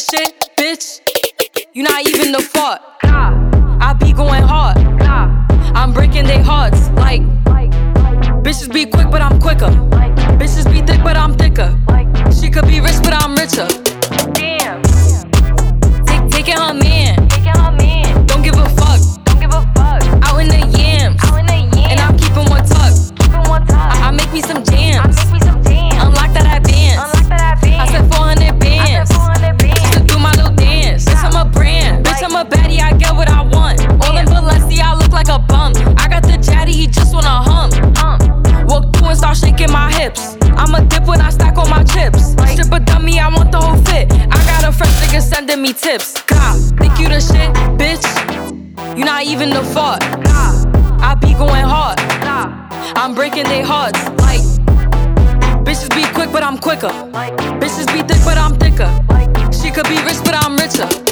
Shit, bitch? You not even the fault. I be going hard. I'm breaking their hearts. Like, bitches be quick, but I'm quicker. Bitches be thick, but I'm thicker. She could be rich, but I'm richer. Damn. Sending me tips. God, think you the shit, bitch? You not even the fault. I be going hard. Nah, I'm breaking their hearts. Like, bitches be quick, but I'm quicker. Like, Bitches be thick, but I'm thicker. like, She could be rich, but I'm richer.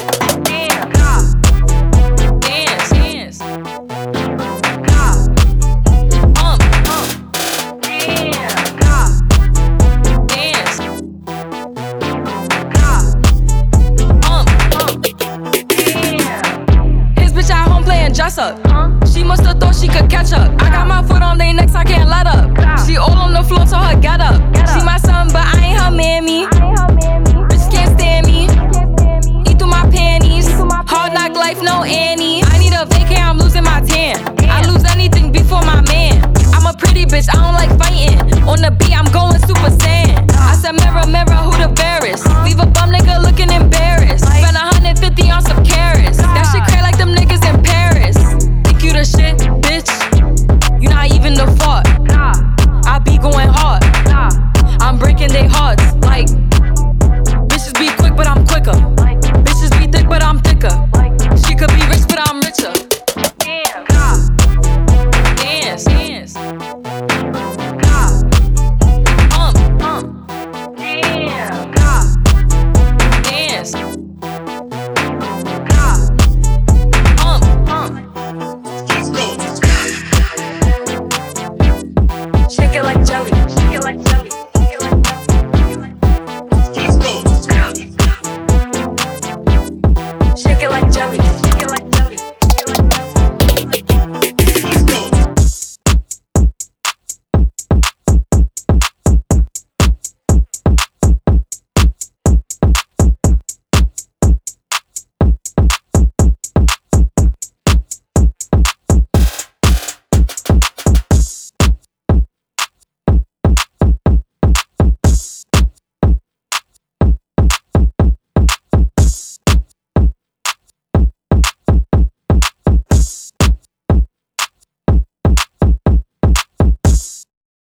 dress up. She musta thought she could catch up. I got my foot on their necks, I can't let up. She all on the floor, so her get up.